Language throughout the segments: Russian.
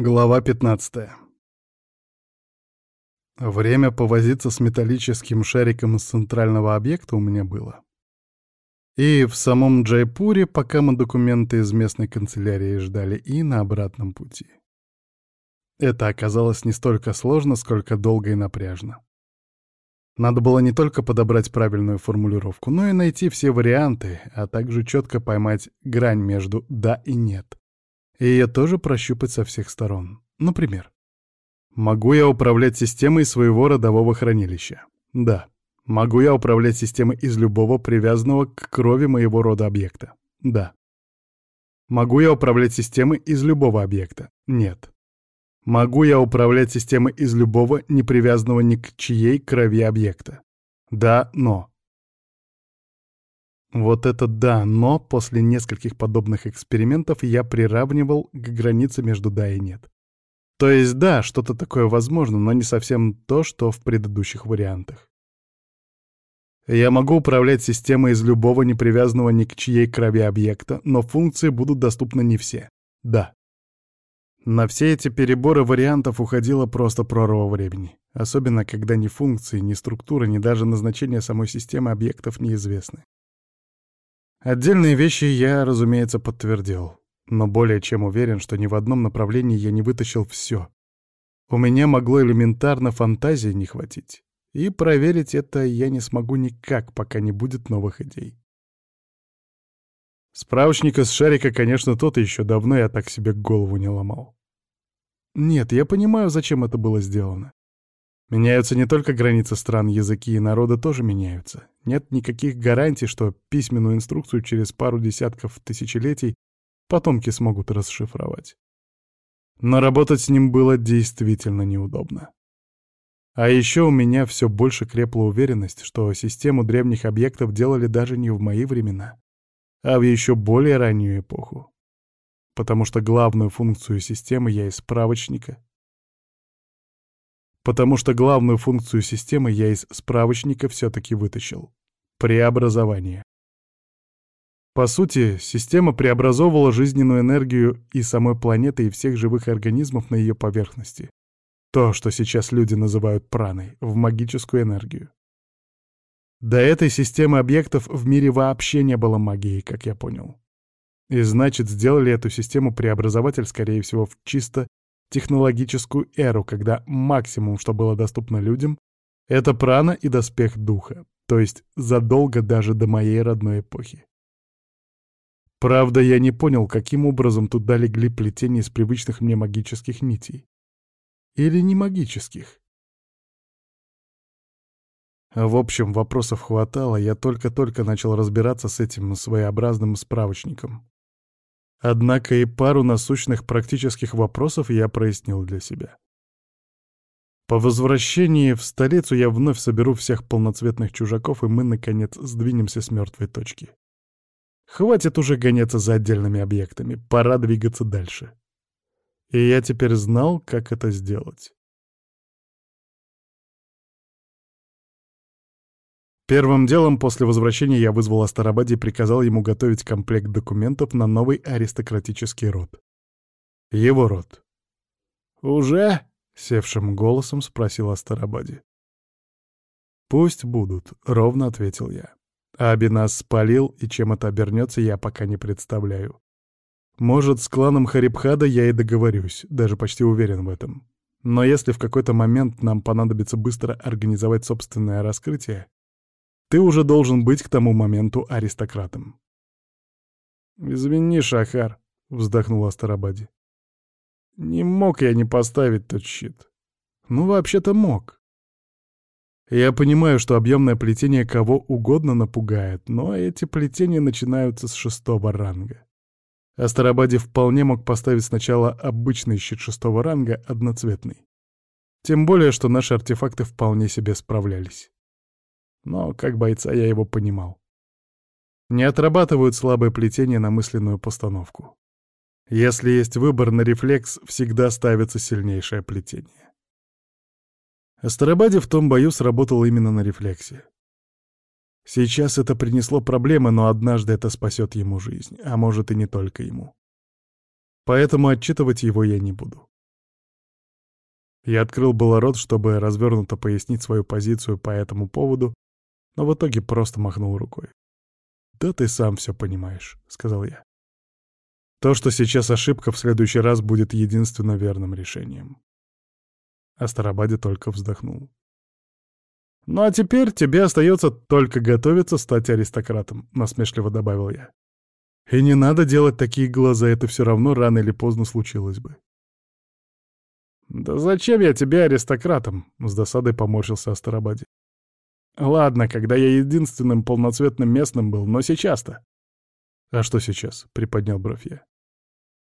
Глава 15 Время повозиться с металлическим шариком из центрального объекта у меня было. И в самом Джайпуре, пока мы документы из местной канцелярии ждали, и на обратном пути. Это оказалось не столько сложно, сколько долго и напряжно. Надо было не только подобрать правильную формулировку, но и найти все варианты, а также четко поймать грань между «да» и «нет» и ее тоже прощупать со всех сторон. Например, могу я управлять системой своего родового хранилища? Да. Могу я управлять системой из любого привязанного к крови моего рода объекта? Да. Могу я управлять системой из любого объекта? Нет. Могу я управлять системой из любого не привязанного ни к чьей крови объекта? Да, но. Вот это да, но после нескольких подобных экспериментов я приравнивал к границе между да и нет. То есть да, что-то такое возможно, но не совсем то, что в предыдущих вариантах. Я могу управлять системой из любого непривязанного ни к чьей крови объекта, но функции будут доступны не все. Да. На все эти переборы вариантов уходило просто прорва времени. Особенно, когда ни функции, ни структура, ни даже назначение самой системы объектов неизвестны. Отдельные вещи я, разумеется, подтвердил, но более чем уверен, что ни в одном направлении я не вытащил все. У меня могло элементарно фантазии не хватить. И проверить это я не смогу никак, пока не будет новых идей. Справочника с шарика, конечно, тот еще давно я так себе голову не ломал. Нет, я понимаю, зачем это было сделано. Меняются не только границы стран, языки и народы тоже меняются. Нет никаких гарантий, что письменную инструкцию через пару десятков тысячелетий потомки смогут расшифровать. Но работать с ним было действительно неудобно. А еще у меня все больше крепла уверенность, что систему древних объектов делали даже не в мои времена, а в еще более раннюю эпоху. Потому что главную функцию системы я из справочника потому что главную функцию системы я из справочника все-таки вытащил. Преобразование. По сути, система преобразовывала жизненную энергию и самой планеты, и всех живых организмов на ее поверхности. То, что сейчас люди называют праной, в магическую энергию. До этой системы объектов в мире вообще не было магии, как я понял. И значит, сделали эту систему преобразователь, скорее всего, в чисто технологическую эру, когда максимум, что было доступно людям, это прана и доспех духа, то есть задолго даже до моей родной эпохи. Правда, я не понял, каким образом туда легли плетения из привычных мне магических нитей. Или не магических. В общем, вопросов хватало, я только-только начал разбираться с этим своеобразным справочником. Однако и пару насущных практических вопросов я прояснил для себя. По возвращении в столицу я вновь соберу всех полноцветных чужаков, и мы, наконец, сдвинемся с мертвой точки. Хватит уже гоняться за отдельными объектами, пора двигаться дальше. И я теперь знал, как это сделать. Первым делом после возвращения я вызвал Астарабаде и приказал ему готовить комплект документов на новый аристократический род. Его род. «Уже?» — севшим голосом спросил Астарабаде. «Пусть будут», — ровно ответил я. Аби нас спалил, и чем это обернется, я пока не представляю. Может, с кланом Харибхада я и договорюсь, даже почти уверен в этом. Но если в какой-то момент нам понадобится быстро организовать собственное раскрытие, ты уже должен быть к тому моменту аристократом. «Извини, Шахар», — вздохнул Астарабаде. «Не мог я не поставить тот щит. Ну, вообще-то мог. Я понимаю, что объемное плетение кого угодно напугает, но эти плетения начинаются с шестого ранга. Астарабаде вполне мог поставить сначала обычный щит шестого ранга, одноцветный. Тем более, что наши артефакты вполне себе справлялись но как бойца я его понимал. Не отрабатывают слабое плетение на мысленную постановку. Если есть выбор на рефлекс, всегда ставится сильнейшее плетение. Астарабаде в том бою сработал именно на рефлексе. Сейчас это принесло проблемы, но однажды это спасет ему жизнь, а может и не только ему. Поэтому отчитывать его я не буду. Я открыл было рот, чтобы развернуто пояснить свою позицию по этому поводу, но в итоге просто махнул рукой. «Да ты сам все понимаешь», — сказал я. «То, что сейчас ошибка, в следующий раз будет единственно верным решением». Астарабаде только вздохнул. «Ну а теперь тебе остается только готовиться стать аристократом», — насмешливо добавил я. «И не надо делать такие глаза, это все равно рано или поздно случилось бы». «Да зачем я тебе аристократом?» — с досадой поморщился Астарабаде. Ладно, когда я единственным полноцветным местным был, но сейчас-то. А что сейчас? Приподнял бровь я.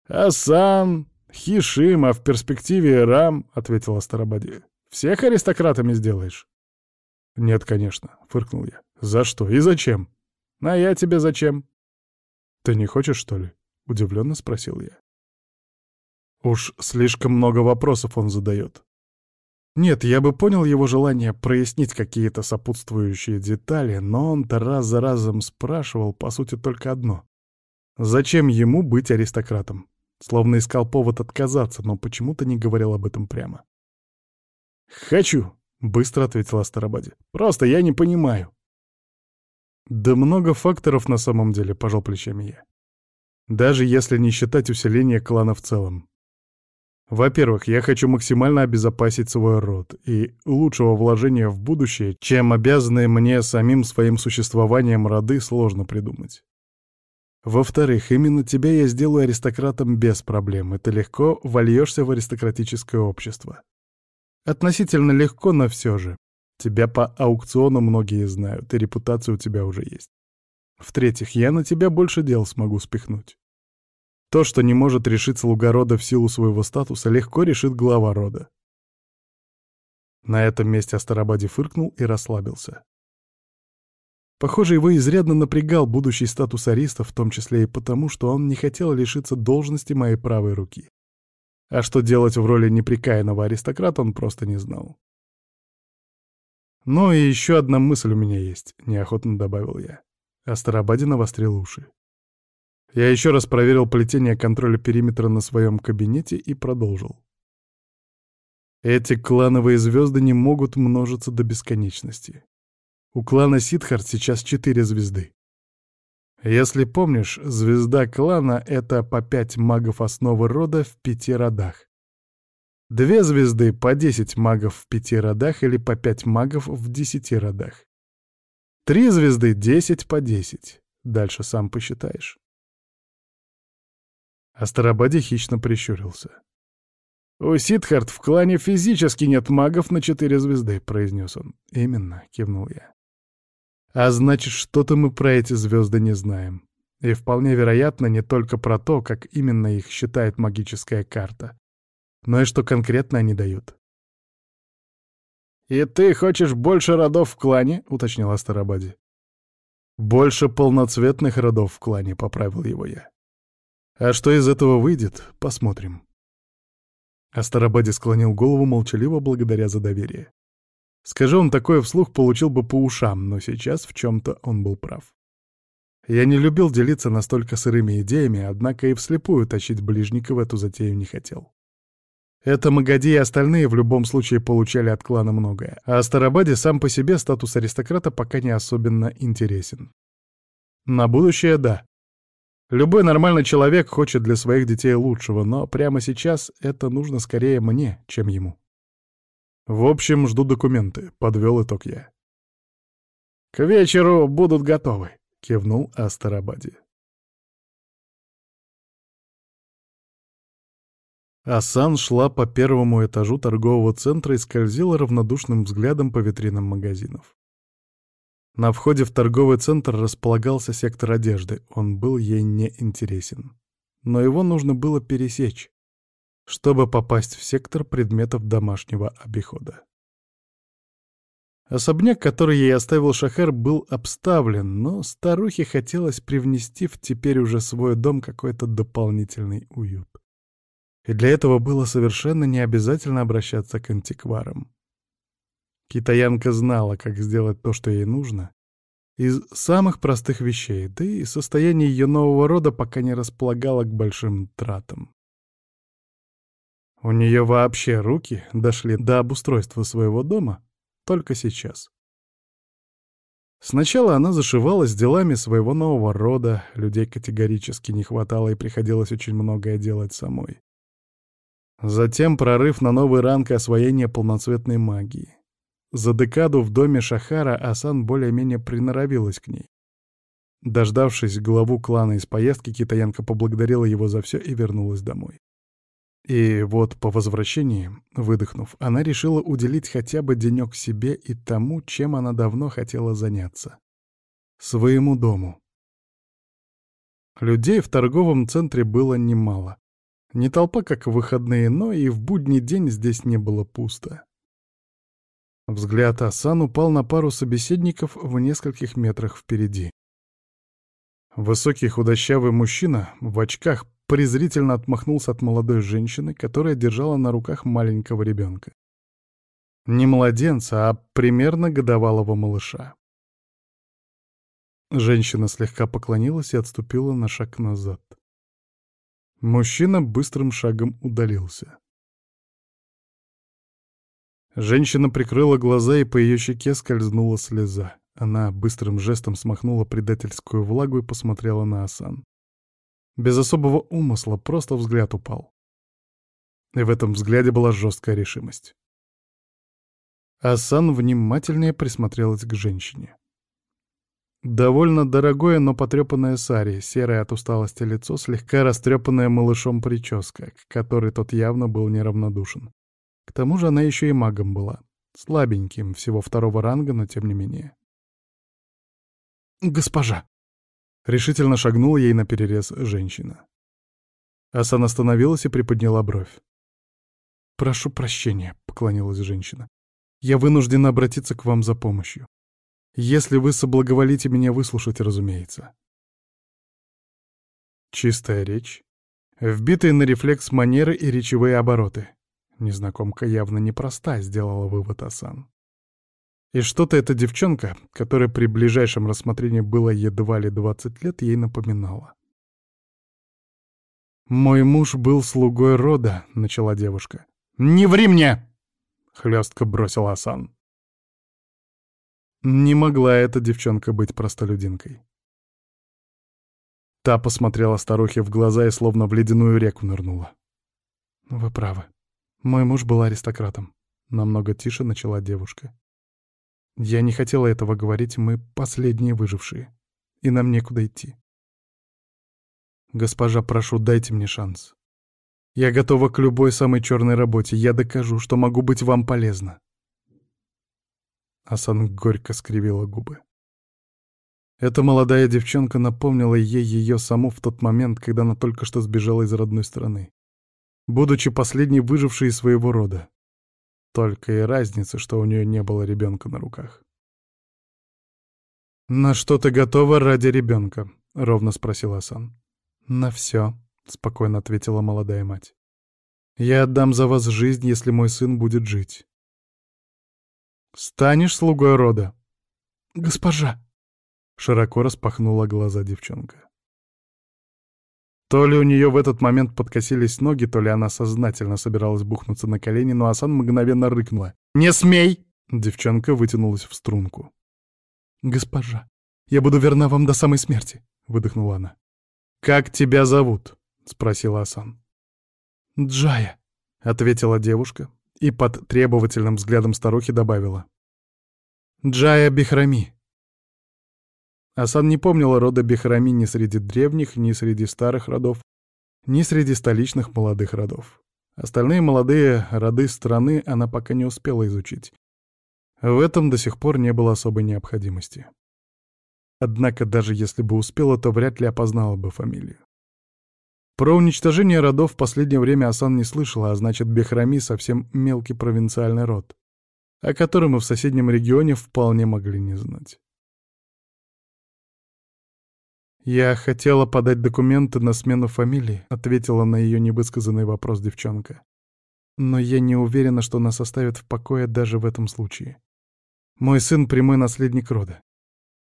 Асан, Хишим, а в перспективе Рам, ответила Старобади. Всех аристократами сделаешь? Нет, конечно, фыркнул я. За что и зачем? А я тебе зачем? Ты не хочешь, что ли? Удивленно спросил я. Уж слишком много вопросов он задает. Нет, я бы понял его желание прояснить какие-то сопутствующие детали, но он-то раз за разом спрашивал, по сути, только одно. Зачем ему быть аристократом? Словно искал повод отказаться, но почему-то не говорил об этом прямо. «Хочу», — быстро ответила Старобади. «Просто я не понимаю». «Да много факторов на самом деле», — пожал плечами я. «Даже если не считать усиление клана в целом. Во-первых, я хочу максимально обезопасить свой род, и лучшего вложения в будущее, чем обязанные мне самим своим существованием роды, сложно придумать. Во-вторых, именно тебя я сделаю аристократом без проблем, и ты легко вольешься в аристократическое общество. Относительно легко, но все же. Тебя по аукциону многие знают, и репутация у тебя уже есть. В-третьих, я на тебя больше дел смогу спихнуть. То, что не может решить слуга рода в силу своего статуса, легко решит глава рода. На этом месте Астарабаде фыркнул и расслабился. Похоже, его изрядно напрягал будущий статус ариста, в том числе и потому, что он не хотел лишиться должности моей правой руки. А что делать в роли неприкаянного аристократа, он просто не знал. «Ну и еще одна мысль у меня есть», — неохотно добавил я. Астарабаде навострил уши. Я еще раз проверил плетение контроля периметра на своем кабинете и продолжил. Эти клановые звезды не могут множиться до бесконечности. У клана Сидхарт сейчас четыре звезды. Если помнишь, звезда клана — это по пять магов основы рода в пяти родах. Две звезды — по десять магов в пяти родах или по пять магов в десяти родах. Три звезды — десять по десять. Дальше сам посчитаешь. Астарабаде хищно прищурился. «У Сидхарт в клане физически нет магов на четыре звезды», — произнес он. «Именно», — кивнул я. «А значит, что-то мы про эти звезды не знаем. И вполне вероятно не только про то, как именно их считает магическая карта, но и что конкретно они дают». «И ты хочешь больше родов в клане?» — уточнил Астарабаде. «Больше полноцветных родов в клане», — поправил его я. А что из этого выйдет, посмотрим. Астарабаде склонил голову молчаливо благодаря за доверие. Скажи он такое вслух, получил бы по ушам, но сейчас в чем-то он был прав. Я не любил делиться настолько сырыми идеями, однако и вслепую тащить ближника в эту затею не хотел. Это Магади и остальные в любом случае получали от клана многое, а Астарабаде сам по себе статус аристократа пока не особенно интересен. На будущее — да, Любой нормальный человек хочет для своих детей лучшего, но прямо сейчас это нужно скорее мне, чем ему. В общем, жду документы, подвел итог я. К вечеру будут готовы, кивнул Астарабаде. Асан шла по первому этажу торгового центра и скользила равнодушным взглядом по витринам магазинов. На входе в торговый центр располагался сектор одежды, он был ей не интересен. Но его нужно было пересечь, чтобы попасть в сектор предметов домашнего обихода. Особняк, который ей оставил Шахер, был обставлен, но старухе хотелось привнести в теперь уже свой дом какой-то дополнительный уют. И для этого было совершенно не обязательно обращаться к антикварам. Китаянка знала, как сделать то, что ей нужно, из самых простых вещей, да и состояние ее нового рода пока не располагало к большим тратам. У нее вообще руки дошли до обустройства своего дома только сейчас. Сначала она зашивалась делами своего нового рода, людей категорически не хватало и приходилось очень многое делать самой. Затем прорыв на новый ранг освоения полноцветной магии. За декаду в доме Шахара Асан более-менее приноровилась к ней. Дождавшись главу клана из поездки, китаянка поблагодарила его за все и вернулась домой. И вот по возвращении, выдохнув, она решила уделить хотя бы денек себе и тому, чем она давно хотела заняться. Своему дому. Людей в торговом центре было немало. Не толпа, как в выходные, но и в будний день здесь не было пусто. Взгляд Асан упал на пару собеседников в нескольких метрах впереди. Высокий худощавый мужчина в очках презрительно отмахнулся от молодой женщины, которая держала на руках маленького ребенка. Не младенца, а примерно годовалого малыша. Женщина слегка поклонилась и отступила на шаг назад. Мужчина быстрым шагом удалился. Женщина прикрыла глаза, и по ее щеке скользнула слеза. Она быстрым жестом смахнула предательскую влагу и посмотрела на Асан. Без особого умысла, просто взгляд упал. И в этом взгляде была жесткая решимость. Асан внимательнее присмотрелась к женщине. Довольно дорогое, но потрепанное сари, серое от усталости лицо, слегка растрепанная малышом прическа, к которой тот явно был неравнодушен. К тому же она еще и магом была. Слабеньким, всего второго ранга, но тем не менее. «Госпожа!» — решительно шагнула ей на перерез женщина. Асан остановилась и приподняла бровь. «Прошу прощения», — поклонилась женщина. «Я вынуждена обратиться к вам за помощью. Если вы соблаговолите меня выслушать, разумеется». Чистая речь, вбитые на рефлекс манеры и речевые обороты. Незнакомка явно непроста, сделала вывод Асан. И что-то эта девчонка, которая при ближайшем рассмотрении было едва ли 20 лет, ей напоминала. «Мой муж был слугой рода», — начала девушка. «Не ври мне!» — хлестко бросил Асан. Не могла эта девчонка быть простолюдинкой. Та посмотрела старухе в глаза и словно в ледяную реку нырнула. «Вы правы. Мой муж был аристократом», — намного тише начала девушка. «Я не хотела этого говорить, мы последние выжившие, и нам некуда идти. Госпожа, прошу, дайте мне шанс. Я готова к любой самой черной работе, я докажу, что могу быть вам полезна». Асан горько скривила губы. Эта молодая девчонка напомнила ей ее саму в тот момент, когда она только что сбежала из родной страны будучи последней выжившей из своего рода. Только и разница, что у нее не было ребенка на руках. «На что ты готова ради ребенка?» — ровно спросил Асан. «На все», — спокойно ответила молодая мать. «Я отдам за вас жизнь, если мой сын будет жить». «Станешь слугой рода?» «Госпожа!» — широко распахнула глаза девчонка. То ли у нее в этот момент подкосились ноги, то ли она сознательно собиралась бухнуться на колени, но Асан мгновенно рыкнула. «Не смей!» Девчонка вытянулась в струнку. «Госпожа, я буду верна вам до самой смерти», — выдохнула она. «Как тебя зовут?» — спросила Асан. «Джая», — ответила девушка и под требовательным взглядом старухи добавила. «Джая Бихрами, Асан не помнила рода Бехрами ни среди древних, ни среди старых родов, ни среди столичных молодых родов. Остальные молодые роды страны она пока не успела изучить. В этом до сих пор не было особой необходимости. Однако даже если бы успела, то вряд ли опознала бы фамилию. Про уничтожение родов в последнее время Асан не слышала, а значит, Бехрами совсем мелкий провинциальный род, о котором мы в соседнем регионе вполне могли не знать. «Я хотела подать документы на смену фамилии», — ответила на ее невысказанный вопрос девчонка. «Но я не уверена, что нас оставят в покое даже в этом случае. Мой сын — прямой наследник рода.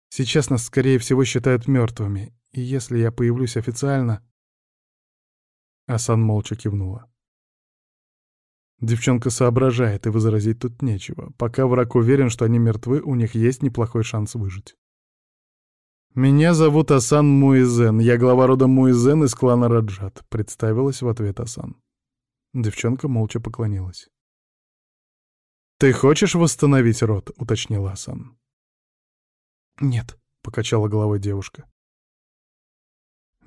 Сейчас нас, скорее всего, считают мертвыми, и если я появлюсь официально...» Асан молча кивнула. Девчонка соображает, и возразить тут нечего. Пока враг уверен, что они мертвы, у них есть неплохой шанс выжить. «Меня зовут Асан Муизен. Я глава рода Муизен из клана Раджат», — представилась в ответ Асан. Девчонка молча поклонилась. «Ты хочешь восстановить род?» — уточнила Асан. «Нет», — покачала головой девушка.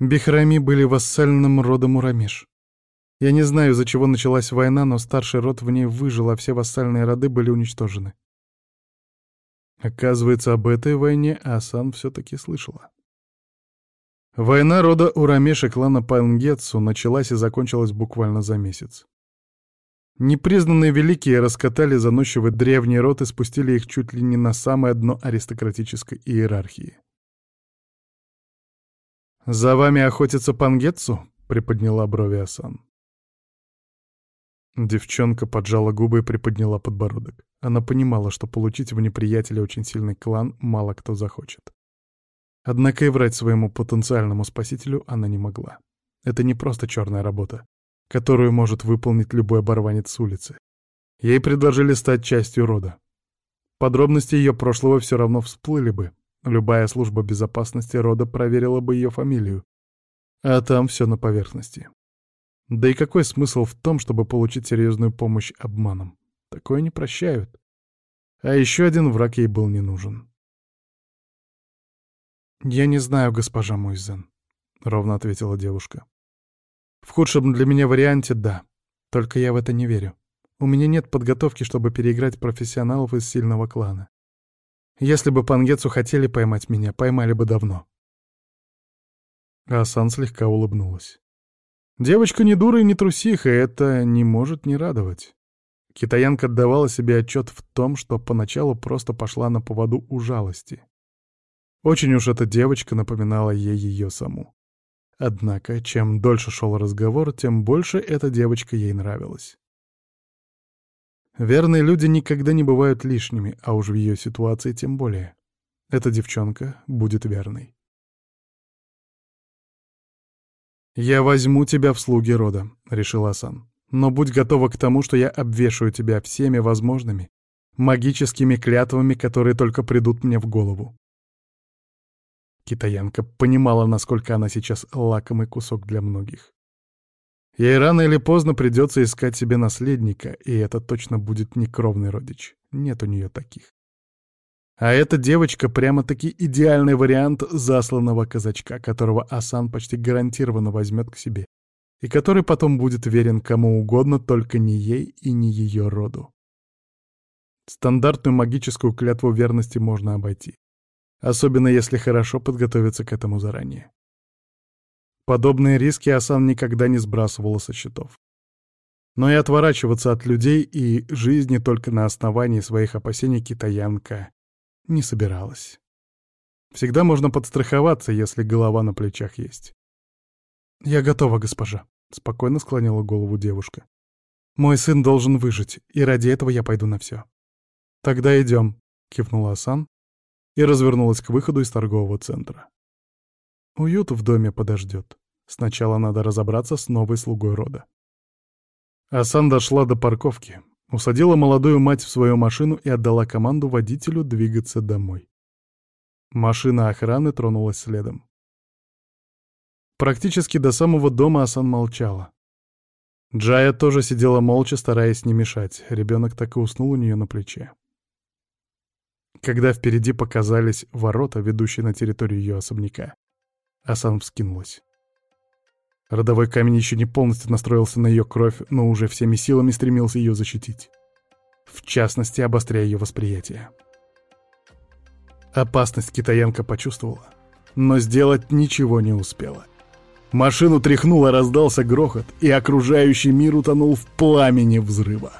Бихрами были вассальным родом Урамеш. Я не знаю, из-за чего началась война, но старший род в ней выжил, а все вассальные роды были уничтожены. Оказывается, об этой войне Асан все-таки слышала. Война рода Урамеш и клана Пангетсу началась и закончилась буквально за месяц. Непризнанные великие раскатали заносчивый древний род и спустили их чуть ли не на самое дно аристократической иерархии. «За вами охотится Пангетсу?» — приподняла брови Асан. Девчонка поджала губы и приподняла подбородок. Она понимала, что получить в неприятеля очень сильный клан мало кто захочет. Однако и врать своему потенциальному спасителю она не могла. Это не просто черная работа, которую может выполнить любой оборванец с улицы. Ей предложили стать частью рода. Подробности ее прошлого все равно всплыли бы. Любая служба безопасности рода проверила бы ее фамилию. А там все на поверхности. Да и какой смысл в том, чтобы получить серьезную помощь обманом? Такое не прощают. А еще один враг ей был не нужен. «Я не знаю, госпожа Муйзен», — ровно ответила девушка. «В худшем для меня варианте — да. Только я в это не верю. У меня нет подготовки, чтобы переиграть профессионалов из сильного клана. Если бы Пангетсу хотели поймать меня, поймали бы давно». Асан слегка улыбнулась. Девочка не дура и не трусиха, и это не может не радовать. Китаянка отдавала себе отчет в том, что поначалу просто пошла на поводу у жалости. Очень уж эта девочка напоминала ей ее саму. Однако, чем дольше шел разговор, тем больше эта девочка ей нравилась. Верные люди никогда не бывают лишними, а уж в ее ситуации тем более. Эта девчонка будет верной. «Я возьму тебя в слуги рода», — решил Асан. «Но будь готова к тому, что я обвешаю тебя всеми возможными, магическими клятвами, которые только придут мне в голову». Китаянка понимала, насколько она сейчас лакомый кусок для многих. Ей рано или поздно придется искать себе наследника, и это точно будет не кровный родич. Нет у нее таких. А эта девочка прямо-таки идеальный вариант засланного казачка, которого Асан почти гарантированно возьмет к себе, и который потом будет верен кому угодно, только не ей и не ее роду. Стандартную магическую клятву верности можно обойти, особенно если хорошо подготовиться к этому заранее. Подобные риски Асан никогда не сбрасывала со счетов. Но и отворачиваться от людей и жизни только на основании своих опасений китаянка не собиралась. Всегда можно подстраховаться, если голова на плечах есть. «Я готова, госпожа», — спокойно склонила голову девушка. «Мой сын должен выжить, и ради этого я пойду на все». «Тогда идем», — кивнула Асан и развернулась к выходу из торгового центра. Уют в доме подождет. Сначала надо разобраться с новой слугой рода. Асан дошла до парковки, Усадила молодую мать в свою машину и отдала команду водителю двигаться домой. Машина охраны тронулась следом. Практически до самого дома Асан молчала. Джая тоже сидела молча, стараясь не мешать. Ребенок так и уснул у нее на плече. Когда впереди показались ворота, ведущие на территорию ее особняка, Асан вскинулась. Родовой камень еще не полностью настроился на ее кровь, но уже всеми силами стремился ее защитить. В частности, обостряя ее восприятие. Опасность китаянка почувствовала, но сделать ничего не успела. Машину тряхнуло, раздался грохот, и окружающий мир утонул в пламени взрыва.